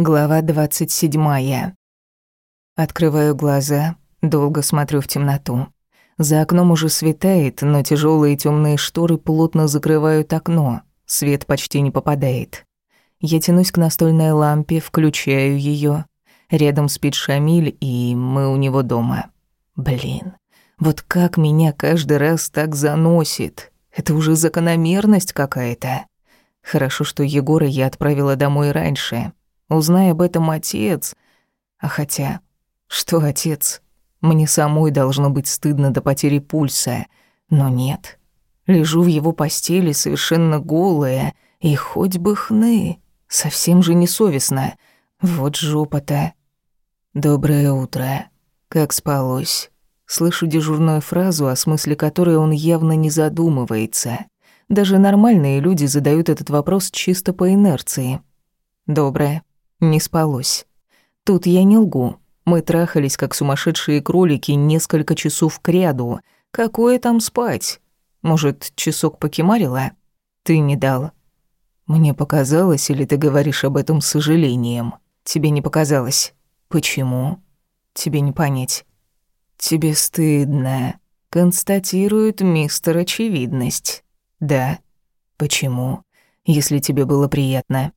Глава 27. Открываю глаза, долго смотрю в темноту. За окном уже светает, но тяжелые темные шторы плотно закрывают окно. Свет почти не попадает. Я тянусь к настольной лампе, включаю ее. Рядом спит Шамиль, и мы у него дома. Блин, вот как меня каждый раз так заносит. Это уже закономерность какая-то. Хорошо, что Егора я отправила домой раньше. Узнай об этом отец. А хотя, что отец? Мне самой должно быть стыдно до потери пульса. Но нет. Лежу в его постели совершенно голая, и хоть бы хны. Совсем же несовестно. Вот жопа-то. «Доброе утро. Как спалось?» Слышу дежурную фразу, о смысле которой он явно не задумывается. Даже нормальные люди задают этот вопрос чисто по инерции. «Доброе. Не спалось. Тут я не лгу. Мы трахались, как сумасшедшие кролики, несколько часов кряду. Какое там спать? Может, часок покемарила? Ты не дал. Мне показалось, или ты говоришь об этом с сожалением? Тебе не показалось. Почему? Тебе не понять. Тебе стыдно. Констатирует мистер Очевидность. Да. Почему? Если тебе было приятно.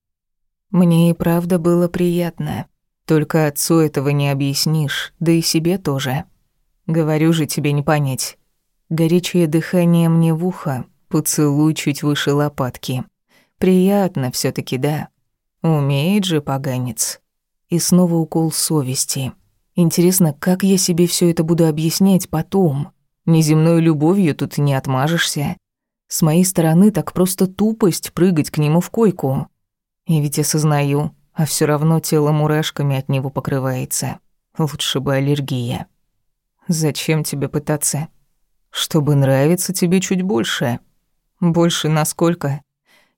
Мне и правда было приятно. Только отцу этого не объяснишь, да и себе тоже. Говорю же, тебе не понять. Горячее дыхание мне в ухо, поцелуй чуть выше лопатки. Приятно все таки да. Умеет же поганец. И снова укол совести. Интересно, как я себе все это буду объяснять потом? Неземной любовью тут не отмажешься. С моей стороны так просто тупость прыгать к нему в койку. И ведь осознаю, а все равно тело мурашками от него покрывается. Лучше бы аллергия. Зачем тебе пытаться? Чтобы нравиться тебе чуть больше. Больше насколько?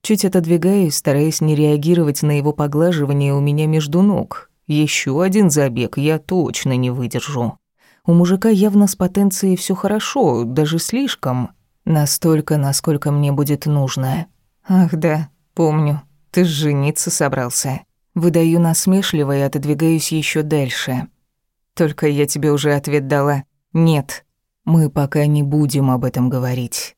Чуть отодвигаюсь, стараясь не реагировать на его поглаживание у меня между ног. Еще один забег я точно не выдержу. У мужика явно с потенцией все хорошо, даже слишком. Настолько, насколько мне будет нужно. Ах да, помню. Ты жениться собрался. Выдаю насмешливо и отодвигаюсь еще дальше. Только я тебе уже ответ дала. Нет. Мы пока не будем об этом говорить.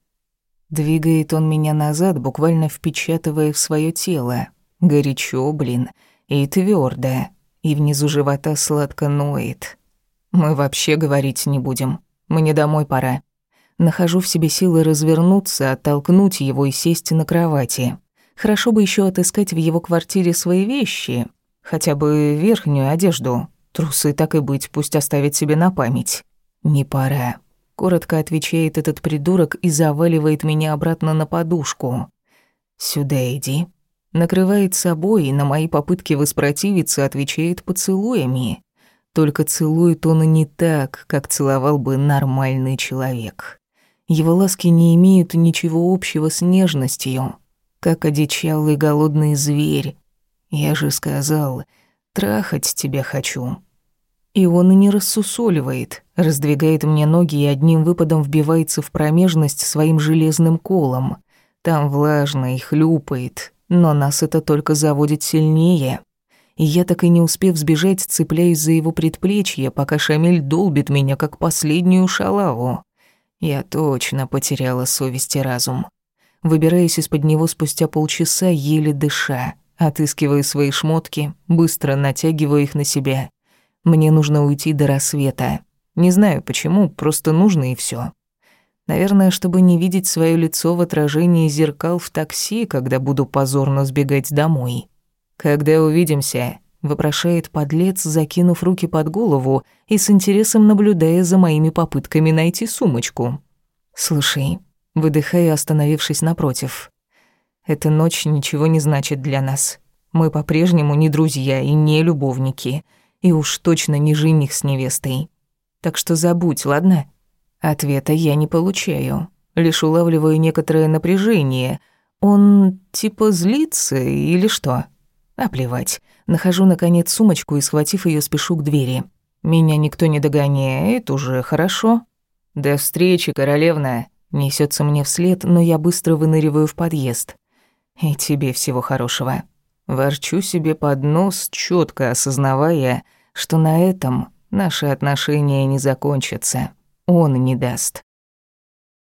Двигает он меня назад, буквально впечатывая в свое тело. Горячо, блин, и твердо, и внизу живота сладко ноет. Мы вообще говорить не будем. Мне домой пора. Нахожу в себе силы развернуться, оттолкнуть его и сесть на кровати. Хорошо бы еще отыскать в его квартире свои вещи, хотя бы верхнюю одежду. Трусы так и быть, пусть оставит себе на память. Не пора. Коротко отвечает этот придурок и заваливает меня обратно на подушку. Сюда иди. Накрывает собой и на мои попытки воспротивиться отвечает поцелуями. Только целует он и не так, как целовал бы нормальный человек. Его ласки не имеют ничего общего с нежностью как одичалый голодный зверь. Я же сказал, трахать тебя хочу. И он не рассусоливает, раздвигает мне ноги и одним выпадом вбивается в промежность своим железным колом. Там влажно и хлюпает, но нас это только заводит сильнее. И я так и не успев сбежать, цепляюсь за его предплечье, пока Шамиль долбит меня, как последнюю шалаву. Я точно потеряла совесть и разум выбираясь из-под него спустя полчаса, еле дыша, отыскивая свои шмотки, быстро натягивая их на себя. Мне нужно уйти до рассвета. Не знаю почему, просто нужно и все. Наверное, чтобы не видеть свое лицо в отражении зеркал в такси, когда буду позорно сбегать домой. «Когда увидимся?» — вопрошает подлец, закинув руки под голову и с интересом наблюдая за моими попытками найти сумочку. «Слушай, Выдыхаю, остановившись напротив. Эта ночь ничего не значит для нас. Мы по-прежнему не друзья и не любовники, и уж точно не жених с невестой. Так что забудь, ладно? Ответа я не получаю. Лишь улавливаю некоторое напряжение. Он типа злится или что? А плевать. Нахожу, наконец, сумочку и, схватив ее, спешу к двери. Меня никто не догоняет, уже хорошо. «До встречи, королевна!» Несется мне вслед, но я быстро выныриваю в подъезд. И тебе всего хорошего. Ворчу себе под нос, четко осознавая, что на этом наши отношения не закончатся. Он не даст.